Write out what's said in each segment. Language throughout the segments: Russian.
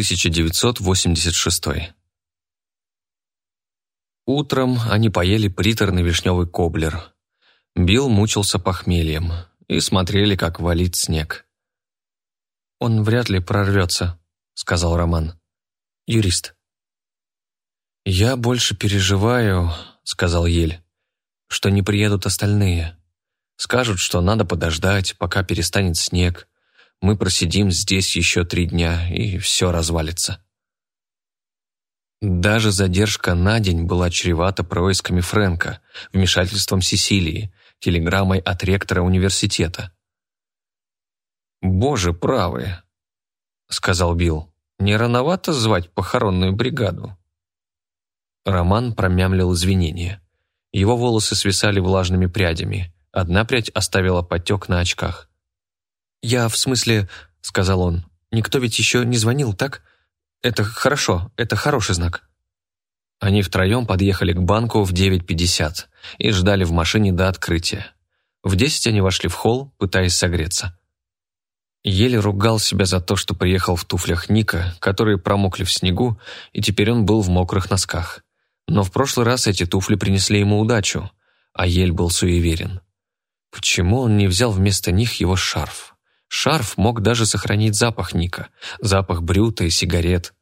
1986. Утром они поели приторный вишневый коблер. Билл мучился похмельем и смотрели, как валит снег. «Он вряд ли прорвется», — сказал Роман. «Юрист». «Я больше переживаю», — сказал Ель, — «что не приедут остальные. Скажут, что надо подождать, пока перестанет снег, мы просидим здесь еще три дня, и все развалится. Даже задержка на день была чревата происками Фрэнка, вмешательством Сесилии, телеграммой от ректора университета. «Боже правый», — сказал Билл, — «не рановато звать похоронную бригаду?» Роман промямлил извинения. Его волосы свисали влажными прядями. Одна прядь оставила потек на очках. «Я в смысле», — сказал он, — «никто ведь еще не звонил, так? Это хорошо, это хороший знак». Они втроем подъехали к банку в 9.50 и ждали в машине до открытия. В 10 они вошли в холл, пытаясь согреться. Еле ругал себя за то, что приехал в туфлях Ника, которые промокли в снегу, и теперь он был в мокрых носках. Но в прошлый раз эти туфли принесли ему удачу, а Ель был суеверен. Почему он не взял вместо них его шарф? Шарф мог даже сохранить запах Ника, запах брюта и сигарет.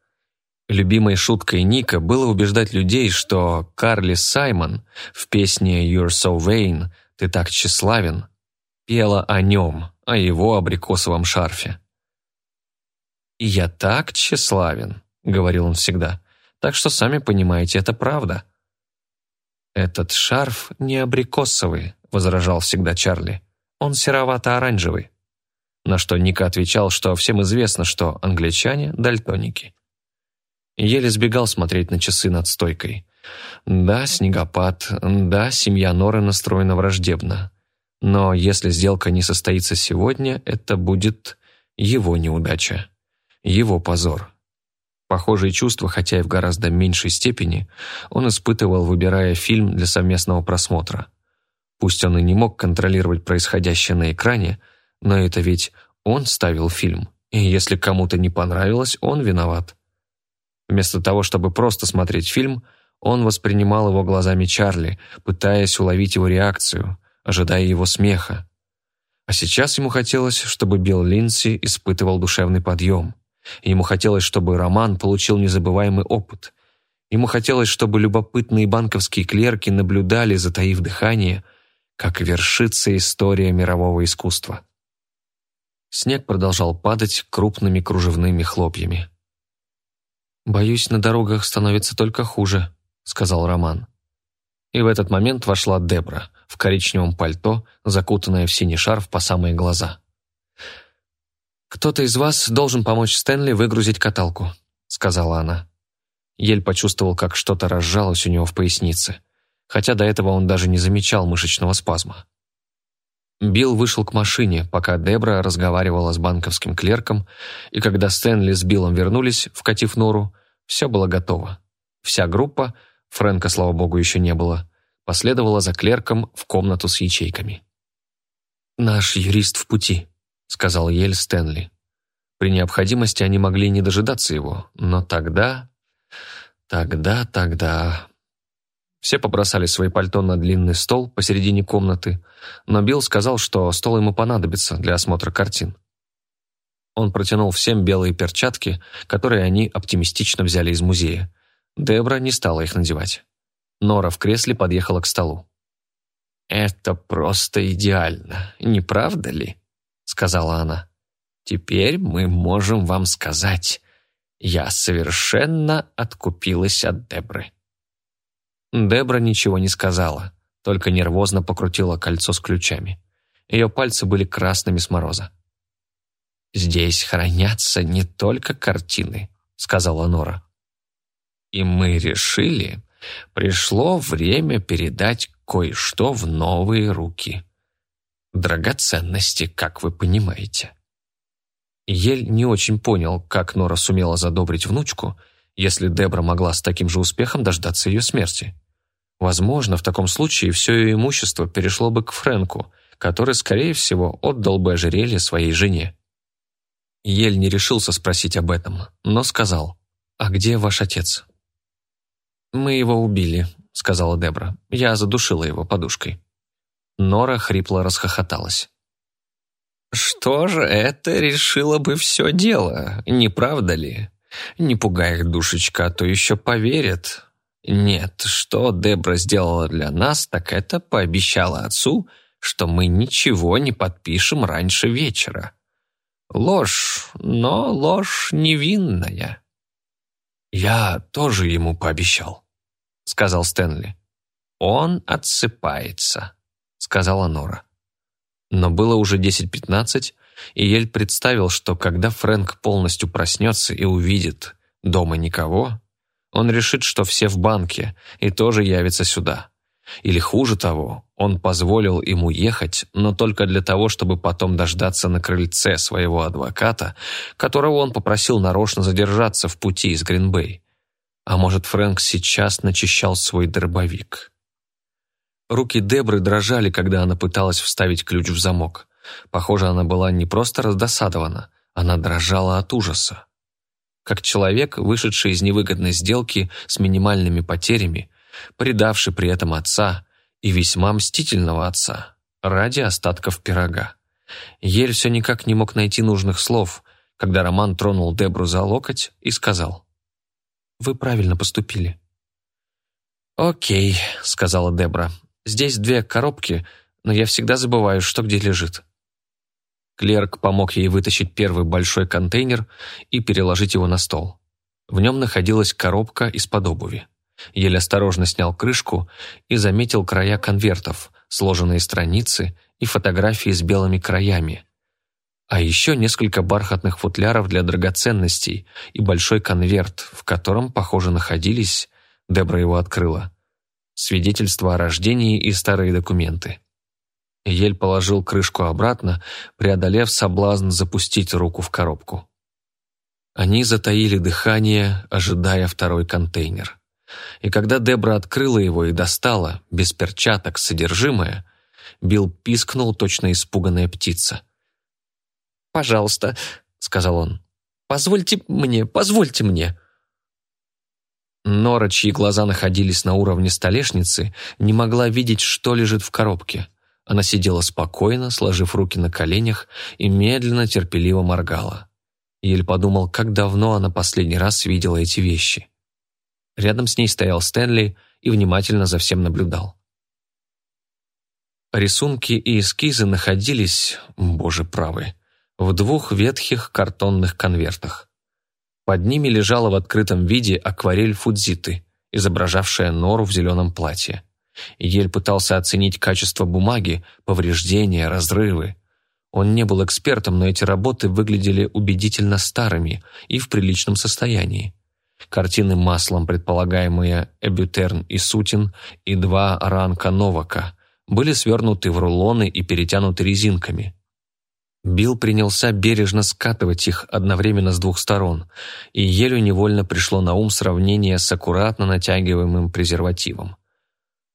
Любимой шуткой Ника было убеждать людей, что Карли Саймон в песне «You're so vain» «Ты так тщеславен» пела о нем, о его абрикосовом шарфе. «И я так тщеславен», — говорил он всегда, «так что, сами понимаете, это правда». «Этот шарф не абрикосовый», — возражал всегда Чарли. «Он серовато-оранжевый» на что Ника отвечал, что всем известно, что англичане – дальтоники. Еле сбегал смотреть на часы над стойкой. Да, снегопад, да, семья Норы настроена враждебно. Но если сделка не состоится сегодня, это будет его неудача, его позор. Похожие чувства, хотя и в гораздо меньшей степени, он испытывал, выбирая фильм для совместного просмотра. Пусть он и не мог контролировать происходящее на экране, но это ведь он ставил фильм, и если кому-то не понравилось, он виноват. Вместо того, чтобы просто смотреть фильм, он воспринимал его глазами Чарли, пытаясь уловить его реакцию, ожидая его смеха. А сейчас ему хотелось, чтобы Билл Линси испытывал душевный подъем. Ему хотелось, чтобы Роман получил незабываемый опыт. Ему хотелось, чтобы любопытные банковские клерки наблюдали, затаив дыхание, как вершится история мирового искусства. Снег продолжал падать крупными кружевными хлопьями. «Боюсь, на дорогах становится только хуже», — сказал Роман. И в этот момент вошла Дебра в коричневом пальто, закутанная в синий шарф по самые глаза. «Кто-то из вас должен помочь Стэнли выгрузить каталку», — сказала она. Ель почувствовал, как что-то разжалось у него в пояснице, хотя до этого он даже не замечал мышечного спазма. Билл вышел к машине, пока Дебра разговаривала с банковским клерком, и когда Стэнли с Биллом вернулись, вкатив нору, все было готово. Вся группа, Фрэнка, слава богу, еще не было, последовала за клерком в комнату с ячейками. «Наш юрист в пути», — сказал Ель Стэнли. При необходимости они могли не дожидаться его, но тогда... Тогда, тогда... Все побросали свои пальто на длинный стол посередине комнаты, но Билл сказал, что стол ему понадобится для осмотра картин. Он протянул всем белые перчатки, которые они оптимистично взяли из музея. Дебра не стала их надевать. Нора в кресле подъехала к столу. «Это просто идеально, не правда ли?» — сказала она. «Теперь мы можем вам сказать, я совершенно откупилась от Дебры». Дебра ничего не сказала, только нервозно покрутила кольцо с ключами. Ее пальцы были красными с мороза. «Здесь хранятся не только картины», — сказала Нора. «И мы решили, пришло время передать кое-что в новые руки. Драгоценности, как вы понимаете». Ель не очень понял, как Нора сумела задобрить внучку, если Дебра могла с таким же успехом дождаться ее смерти. Возможно, в таком случае все ее имущество перешло бы к Фрэнку, который, скорее всего, отдал бы ожерелье своей жене. Ель не решился спросить об этом, но сказал, «А где ваш отец?» «Мы его убили», — сказала Дебра. «Я задушила его подушкой». Нора хрипло расхохоталась. «Что же, это решило бы все дело, не правда ли? Не пугай их, душечка, а то еще поверят. Нет, что Дебра сделала для нас, так это пообещала отцу, что мы ничего не подпишем раньше вечера. Ложь, но ложь невинная». «Я тоже ему пообещал», — сказал Стэнли. «Он отсыпается», — сказала Нора. Но было уже 10-15, и Ель представил, что когда Фрэнк полностью проснется и увидит дома никого, он решит, что все в банке, и тоже явится сюда. Или хуже того, он позволил ему ехать, но только для того, чтобы потом дождаться на крыльце своего адвоката, которого он попросил нарочно задержаться в пути из Гринбей. А может, Фрэнк сейчас начищал свой дробовик. Руки Дебры дрожали, когда она пыталась вставить ключ в замок. Похоже, она была не просто раздосадована, она дрожала от ужаса. Как человек, вышедший из невыгодной сделки с минимальными потерями, предавший при этом отца и весьма мстительного отца ради остатков пирога. Ель все никак не мог найти нужных слов, когда Роман тронул Дебру за локоть и сказал «Вы правильно поступили». «Окей», — сказала Дебра, Здесь две коробки, но я всегда забываю, что где лежит». Клерк помог ей вытащить первый большой контейнер и переложить его на стол. В нем находилась коробка из-под обуви. Еле осторожно снял крышку и заметил края конвертов, сложенные страницы и фотографии с белыми краями. А еще несколько бархатных футляров для драгоценностей и большой конверт, в котором, похоже, находились, Дебра его открыла, свидетельство о рождении и старые документы. Ель положил крышку обратно, преодолев соблазн запустить руку в коробку. Они затаили дыхание, ожидая второй контейнер. И когда Дебра открыла его и достала, без перчаток, содержимое, Билл пискнул, точно испуганная птица. «Пожалуйста», — сказал он, — «позвольте мне, позвольте мне». Нора, чьи глаза находились на уровне столешницы, не могла видеть, что лежит в коробке. Она сидела спокойно, сложив руки на коленях и медленно, терпеливо моргала. Ель подумал, как давно она последний раз видела эти вещи. Рядом с ней стоял Стэнли и внимательно за всем наблюдал. Рисунки и эскизы находились, боже правый, в двух ветхих картонных конвертах. Под ними лежала в открытом виде акварель Фудзиты, изображавшая нору в зеленом платье. Ель пытался оценить качество бумаги, повреждения, разрывы. Он не был экспертом, но эти работы выглядели убедительно старыми и в приличном состоянии. Картины маслом, предполагаемые Эбютерн и Сутин, и два ранка Новака, были свернуты в рулоны и перетянуты резинками. Билл принялся бережно скатывать их одновременно с двух сторон, и еле невольно пришло на ум сравнение с аккуратно натягиваемым презервативом.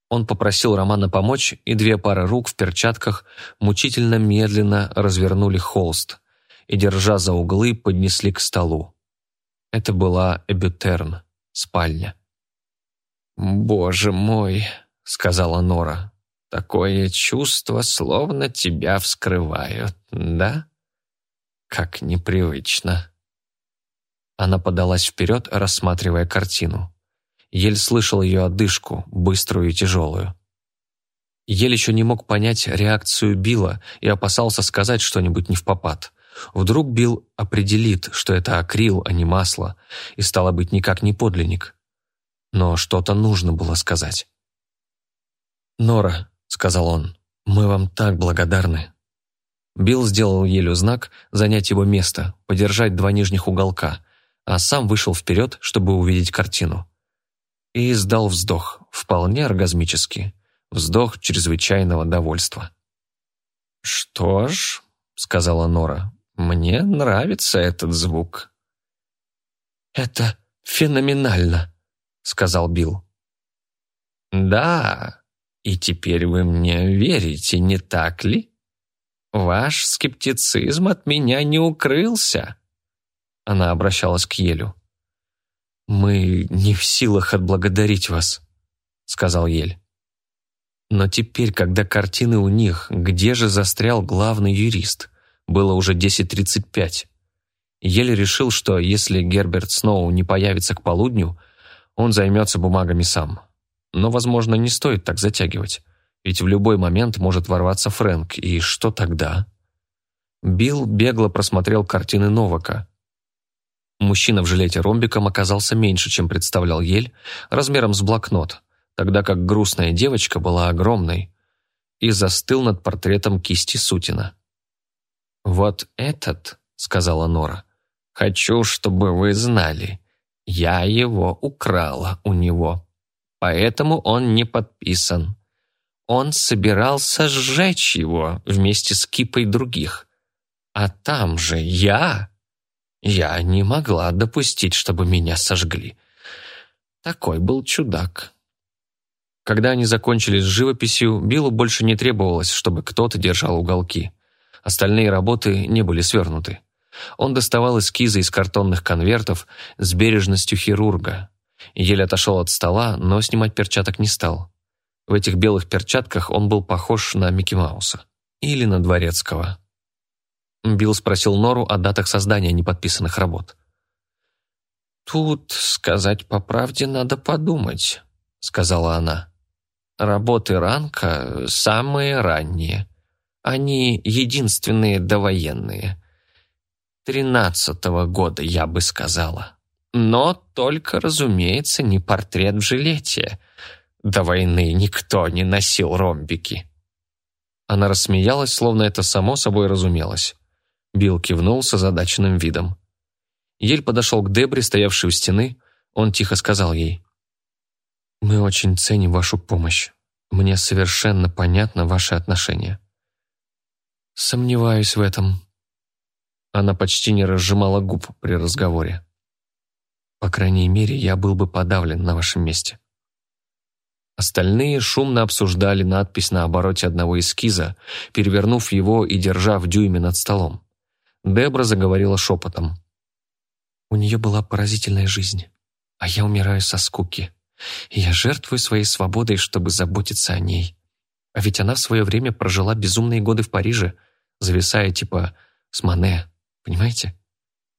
Он попросил Романа помочь, и две пары рук в перчатках мучительно медленно развернули холст и, держа за углы, поднесли к столу. Это была Эбютерн, спальня. «Боже мой», — сказала Нора, Такое чувство, словно тебя вскрывают, да? Как непривычно. Она подалась вперед, рассматривая картину. Ель слышал ее одышку, быструю и тяжелую. Ель еще не мог понять реакцию Билла и опасался сказать что-нибудь не в попад. Вдруг Билл определит, что это акрил, а не масло, и стало быть никак не подлинник. Но что-то нужно было сказать. «Нора, сказал он. «Мы вам так благодарны». Билл сделал Елю знак занять его место, подержать два нижних уголка, а сам вышел вперед, чтобы увидеть картину. И издал вздох, вполне оргазмический, вздох чрезвычайного довольства. «Что ж», — сказала Нора, — «мне нравится этот звук». «Это феноменально», — сказал Билл. «Да», «И теперь вы мне верите, не так ли?» «Ваш скептицизм от меня не укрылся», — она обращалась к Елю. «Мы не в силах отблагодарить вас», — сказал Ель. Но теперь, когда картины у них, где же застрял главный юрист? Было уже 10.35. Еле решил, что если Герберт Сноу не появится к полудню, он займется бумагами сам. Но, возможно, не стоит так затягивать. Ведь в любой момент может ворваться Фрэнк, и что тогда? Билл бегло просмотрел картины Новака. Мужчина в жилете ромбиком оказался меньше, чем представлял Ель, размером с блокнот, тогда как грустная девочка была огромной, и застыл над портретом кисти Сутина. «Вот этот», — сказала Нора, — «хочу, чтобы вы знали, я его украла у него, поэтому он не подписан. Он собирался сжечь его вместе с кипой других. А там же я... Я не могла допустить, чтобы меня сожгли. Такой был чудак. Когда они закончили с живописью, Биллу больше не требовалось, чтобы кто-то держал уголки. Остальные работы не были свернуты. Он доставал эскизы из картонных конвертов с бережностью хирурга. Еле отошел от стола, но снимать перчаток не стал. В этих белых перчатках он был похож на Микки Мауса. Или на Дворецкого. Билл спросил Нору о датах создания неподписанных работ. «Тут, сказать по правде, надо подумать», — сказала она. «Работы Ранка самые ранние. Они единственные довоенные. Тринадцатого года, я бы сказала. Но только, разумеется, не портрет в жилете. До войны никто не носил ромбики». Она рассмеялась, словно это само собой разумелось. Билл кивнул с озадаченным видом. Ель подошел к Дебре, стоявшей у стены. Он тихо сказал ей. «Мы очень ценим вашу помощь. Мне совершенно понятно ваше отношение». «Сомневаюсь в этом». Она почти не разжимала губ при разговоре. «По крайней мере, я был бы подавлен на вашем месте». Остальные шумно обсуждали надпись на обороте одного эскиза, перевернув его и держа в дюйме над столом. Дебра заговорила шепотом. «У нее была поразительная жизнь, а я умираю со скуки. И я жертвую своей свободой, чтобы заботиться о ней. А ведь она в свое время прожила безумные годы в Париже, зависая типа с Мане, понимаете?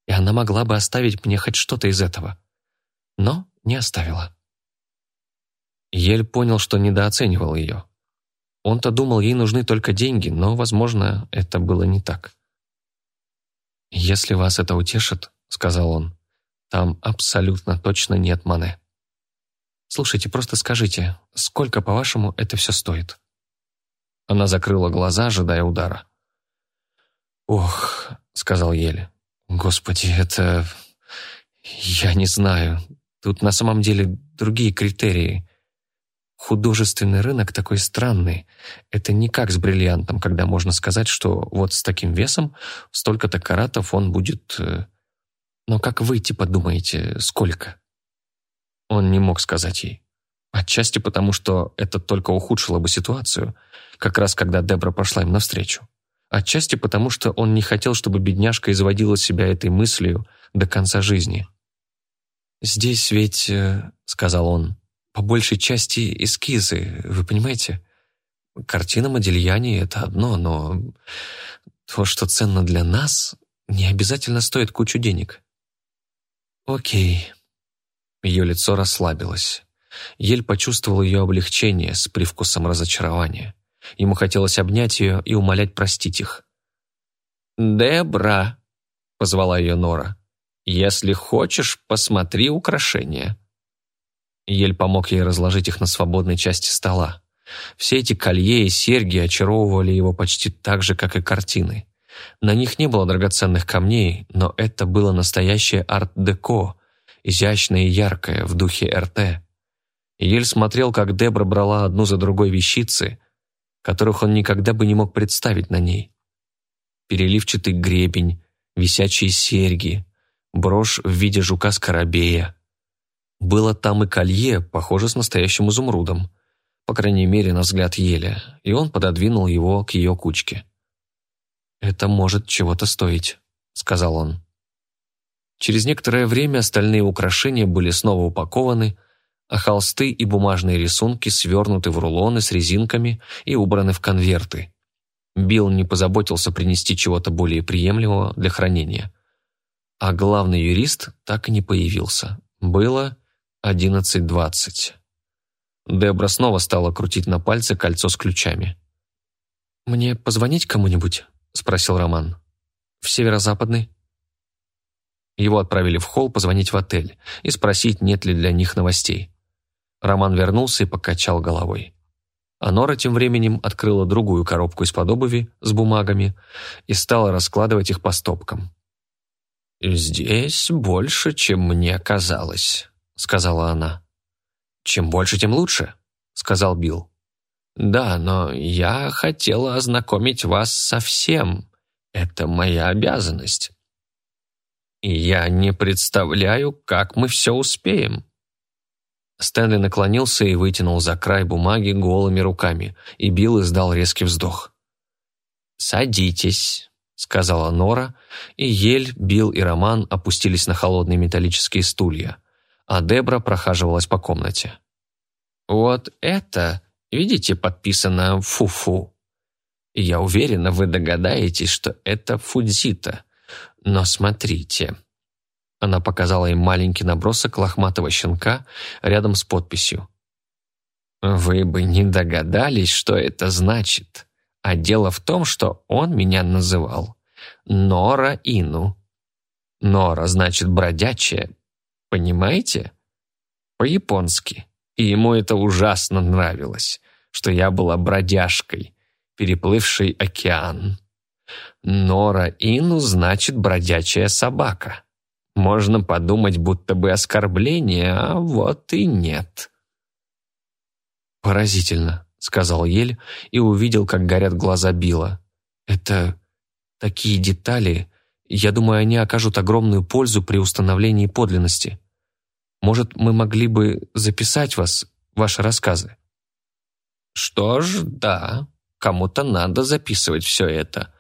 И она могла бы оставить мне хоть что-то из этого. Но не оставила». Ель понял, что недооценивал ее. Он-то думал, ей нужны только деньги, но, возможно, это было не так. «Если вас это утешит», — сказал он, — «там абсолютно точно нет мане. Слушайте, просто скажите, сколько, по-вашему, это все стоит?» Она закрыла глаза, ожидая удара. «Ох», — сказал Еле, — «господи, это... я не знаю. Тут на самом деле другие критерии. Художественный рынок такой странный. Это не как с бриллиантом, когда можно сказать, что вот с таким весом столько-то каратов он будет... Э, но как вы, типа, думаете, сколько? Он не мог сказать ей. Отчасти потому, что это только ухудшило бы ситуацию, как раз когда Дебра пошла им навстречу. Отчасти потому, что он не хотел, чтобы бедняжка изводила себя этой мыслью до конца жизни. «Здесь ведь», э, — сказал он, по большей части эскизы, вы понимаете? Картина Модильяни — это одно, но то, что ценно для нас, не обязательно стоит кучу денег. Окей. Ее лицо расслабилось. Ель почувствовал ее облегчение с привкусом разочарования. Ему хотелось обнять ее и умолять простить их. «Дебра», — позвала ее Нора, — «если хочешь, посмотри украшения». Ель помог ей разложить их на свободной части стола. Все эти колье и серьги очаровывали его почти так же, как и картины. На них не было драгоценных камней, но это было настоящее арт-деко, изящное и яркое, в духе РТ. Ель смотрел, как Дебра брала одну за другой вещицы, которых он никогда бы не мог представить на ней. Переливчатый гребень, висячие серьги, брошь в виде жука-скоробея, было там и колье, похоже, с настоящим изумрудом. По крайней мере, на взгляд Еля, и он пододвинул его к ее кучке. «Это может чего-то стоить», — сказал он. Через некоторое время остальные украшения были снова упакованы, а холсты и бумажные рисунки свернуты в рулоны с резинками и убраны в конверты. Билл не позаботился принести чего-то более приемлемого для хранения. А главный юрист так и не появился. Было 11.20. Дебра снова стала крутить на пальце кольцо с ключами. «Мне позвонить кому-нибудь?» – спросил Роман. «В северо-западный?» Его отправили в холл позвонить в отель и спросить, нет ли для них новостей. Роман вернулся и покачал головой. А Нора тем временем открыла другую коробку из-под обуви с бумагами и стала раскладывать их по стопкам. «Здесь больше, чем мне казалось», — сказала она. «Чем больше, тем лучше», — сказал Билл. «Да, но я хотела ознакомить вас со всем. Это моя обязанность. И я не представляю, как мы все успеем». Стэнли наклонился и вытянул за край бумаги голыми руками, и Билл издал резкий вздох. «Садитесь», — сказала Нора, и Ель, Билл и Роман опустились на холодные металлические стулья, а Дебра прохаживалась по комнате. «Вот это, видите, подписано «Фу-фу». Я уверена, вы догадаетесь, что это Фудзита. Но смотрите, она показала им маленький набросок лохматого щенка рядом с подписью. «Вы бы не догадались, что это значит. А дело в том, что он меня называл Нора Ину. Нора значит бродячая, понимаете? По-японски. И ему это ужасно нравилось, что я была бродяжкой, переплывшей океан. Нора Ину значит бродячая собака. Можно подумать, будто бы оскорбление, а вот и нет. «Поразительно», — сказал Ель и увидел, как горят глаза Билла. «Это такие детали. Я думаю, они окажут огромную пользу при установлении подлинности. Может, мы могли бы записать вас, ваши рассказы?» «Что ж, да, кому-то надо записывать все это.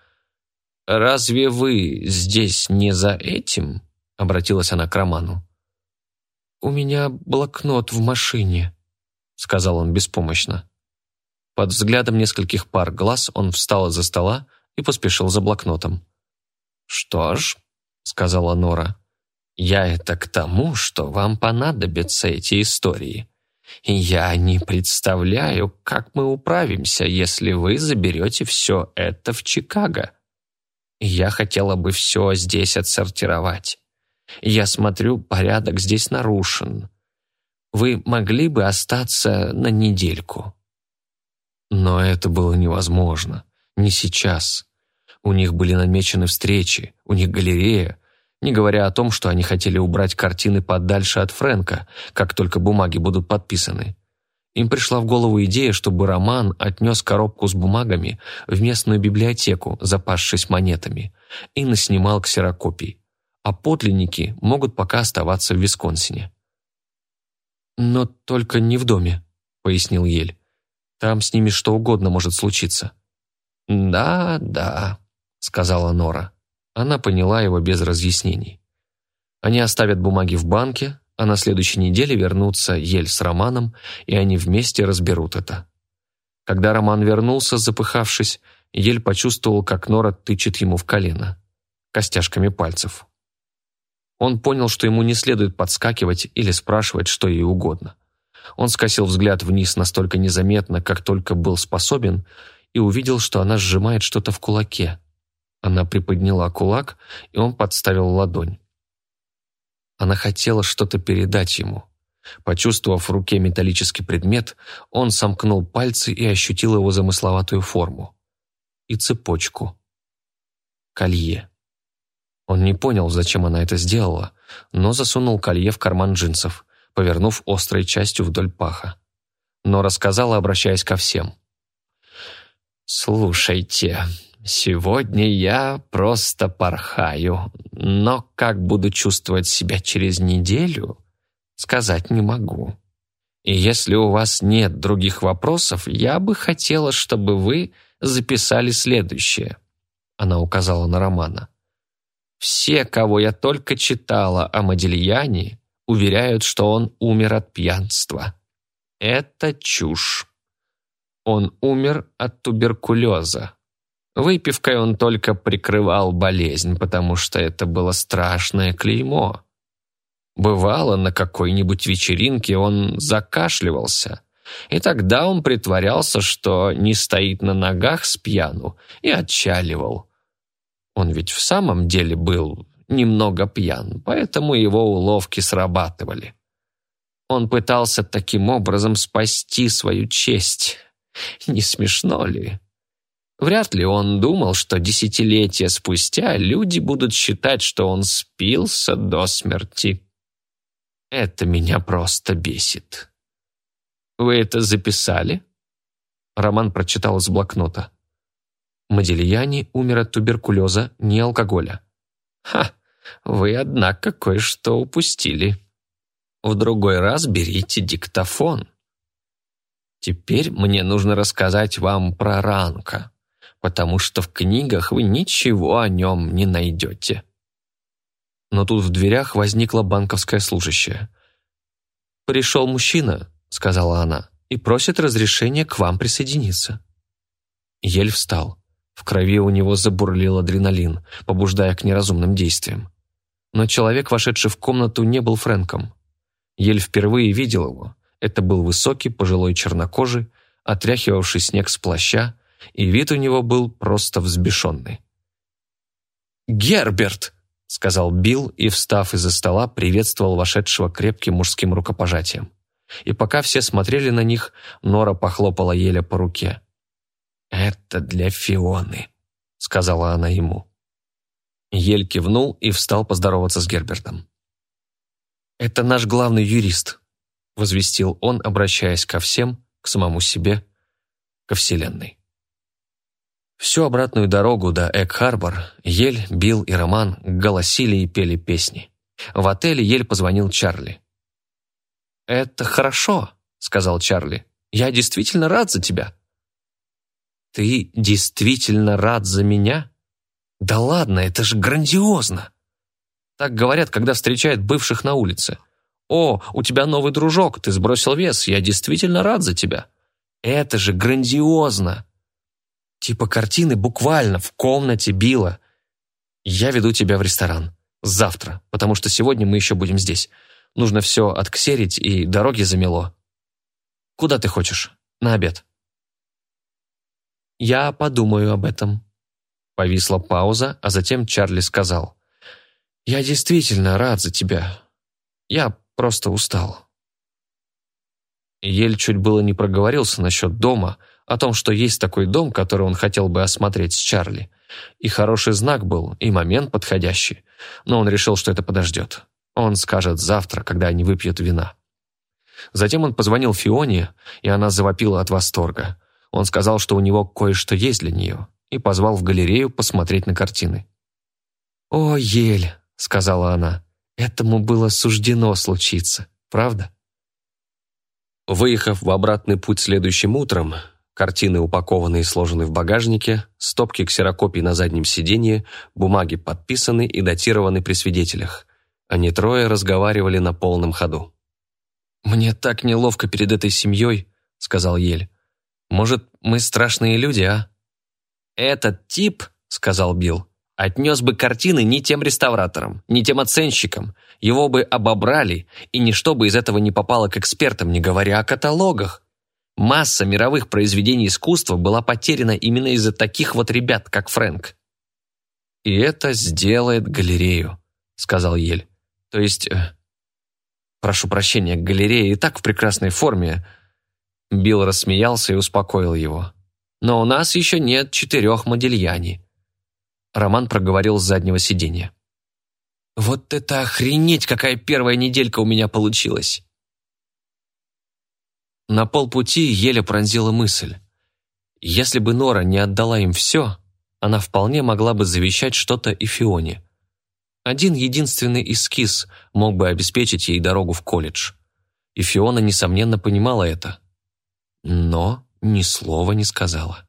Разве вы здесь не за этим?» — обратилась она к Роману. «У меня блокнот в машине», — сказал он беспомощно. Под взглядом нескольких пар глаз он встал из-за стола и поспешил за блокнотом. «Что ж», — сказала Нора, — «я это к тому, что вам понадобятся эти истории. Я не представляю, как мы управимся, если вы заберете все это в Чикаго. Я хотела бы все здесь отсортировать. Я смотрю, порядок здесь нарушен. Вы могли бы остаться на недельку». Но это было невозможно. Не сейчас. У них были намечены встречи, у них галерея, не говоря о том, что они хотели убрать картины подальше от Фрэнка, как только бумаги будут подписаны. Им пришла в голову идея, чтобы Роман отнес коробку с бумагами в местную библиотеку, запасшись монетами, и наснимал ксерокопий а подлинники могут пока оставаться в Висконсине. «Но только не в доме», — пояснил Ель. «Там с ними что угодно может случиться». «Да, да», — сказала Нора. Она поняла его без разъяснений. Они оставят бумаги в банке, а на следующей неделе вернутся Ель с Романом, и они вместе разберут это. Когда Роман вернулся, запыхавшись, Ель почувствовал, как Нора тычет ему в колено, костяшками пальцев. Он понял, что ему не следует подскакивать или спрашивать, что ей угодно. Он скосил взгляд вниз настолько незаметно, как только был способен, и увидел, что она сжимает что-то в кулаке. Она приподняла кулак, и он подставил ладонь. Она хотела что-то передать ему. Почувствовав в руке металлический предмет, он сомкнул пальцы и ощутил его замысловатую форму. И цепочку. Колье. Он не понял, зачем она это сделала, но засунул колье в карман джинсов, повернув острой частью вдоль паха. Но рассказала, обращаясь ко всем. «Слушайте, сегодня я просто порхаю, но как буду чувствовать себя через неделю, сказать не могу. И если у вас нет других вопросов, я бы хотела, чтобы вы записали следующее. она указала на Романа. Все, кого я только читала о Модильяне, уверяют, что он умер от пьянства. Это чушь. Он умер от туберкулеза. Выпивкой он только прикрывал болезнь, потому что это было страшное клеймо. Бывало, на какой-нибудь вечеринке он закашливался, и тогда он притворялся, что не стоит на ногах с пьяну, и отчаливал. Он ведь в самом деле был немного пьян, поэтому его уловки срабатывали. Он пытался таким образом спасти свою честь. Не смешно ли? Вряд ли он думал, что десятилетия спустя люди будут считать, что он спился до смерти. Это меня просто бесит. Вы это записали? Роман прочитал из блокнота. Модильяни умер от туберкулеза, не алкоголя. Ха, вы, однако, кое-что упустили. В другой раз берите диктофон. Теперь мне нужно рассказать вам про Ранка, потому что в книгах вы ничего о нем не найдете. Но тут в дверях возникла банковская служащая. «Пришел мужчина», — сказала она, «и просит разрешения к вам присоединиться». Ель встал. В крови у него забурлил адреналин, побуждая к неразумным действиям. Но человек, вошедший в комнату, не был Фрэнком. Ель впервые видел его. Это был высокий, пожилой чернокожий, отряхивавший снег с плаща, и вид у него был просто взбешенный. «Герберт!» — сказал Билл и, встав из-за стола, приветствовал вошедшего крепким мужским рукопожатием. И пока все смотрели на них, Нора похлопала Еля по руке. «Это для Фионы», — сказала она ему. Ель кивнул и встал поздороваться с Гербертом. «Это наш главный юрист», — возвестил он, обращаясь ко всем, к самому себе, ко Вселенной. Всю обратную дорогу до Эк-Харбор Ель, Билл и Роман голосили и пели песни. В отеле Ель позвонил Чарли. «Это хорошо», — сказал Чарли. «Я действительно рад за тебя». «Ты действительно рад за меня?» «Да ладно, это же грандиозно!» Так говорят, когда встречают бывших на улице. «О, у тебя новый дружок, ты сбросил вес, я действительно рад за тебя». Это же грандиозно! Типа картины буквально в комнате Билла. Я веду тебя в ресторан. Завтра, потому что сегодня мы еще будем здесь. Нужно все отксерить, и дороги замело. Куда ты хочешь? На обед. «Я подумаю об этом». Повисла пауза, а затем Чарли сказал. «Я действительно рад за тебя. Я просто устал». Ель чуть было не проговорился насчет дома, о том, что есть такой дом, который он хотел бы осмотреть с Чарли. И хороший знак был, и момент подходящий. Но он решил, что это подождет. Он скажет завтра, когда они выпьют вина. Затем он позвонил Фионе, и она завопила от восторга. Он сказал, что у него кое-что есть для нее, и позвал в галерею посмотреть на картины. «О, Ель», — сказала она, — «этому было суждено случиться, правда?» Выехав в обратный путь следующим утром, картины, упакованные и сложены в багажнике, стопки ксерокопий на заднем сиденье, бумаги подписаны и датированы при свидетелях. Они трое разговаривали на полном ходу. «Мне так неловко перед этой семьей», — сказал Ель. Может, мы страшные люди, а?» «Этот тип», — сказал Билл, — «отнес бы картины не тем реставраторам, не тем оценщикам. Его бы обобрали, и ничто бы из этого не попало к экспертам, не говоря о каталогах. Масса мировых произведений искусства была потеряна именно из-за таких вот ребят, как Фрэнк». «И это сделает галерею», — сказал Ель. «То есть...» э, «Прошу прощения, галерея и так в прекрасной форме, Билл рассмеялся и успокоил его. «Но у нас еще нет четырех модельяни». Роман проговорил с заднего сиденья. «Вот это охренеть, какая первая неделька у меня получилась!» На полпути еле пронзила мысль. Если бы Нора не отдала им все, она вполне могла бы завещать что-то и Фионе. Один единственный эскиз мог бы обеспечить ей дорогу в колледж. И Фиона, несомненно, понимала это – но ни слова не сказала.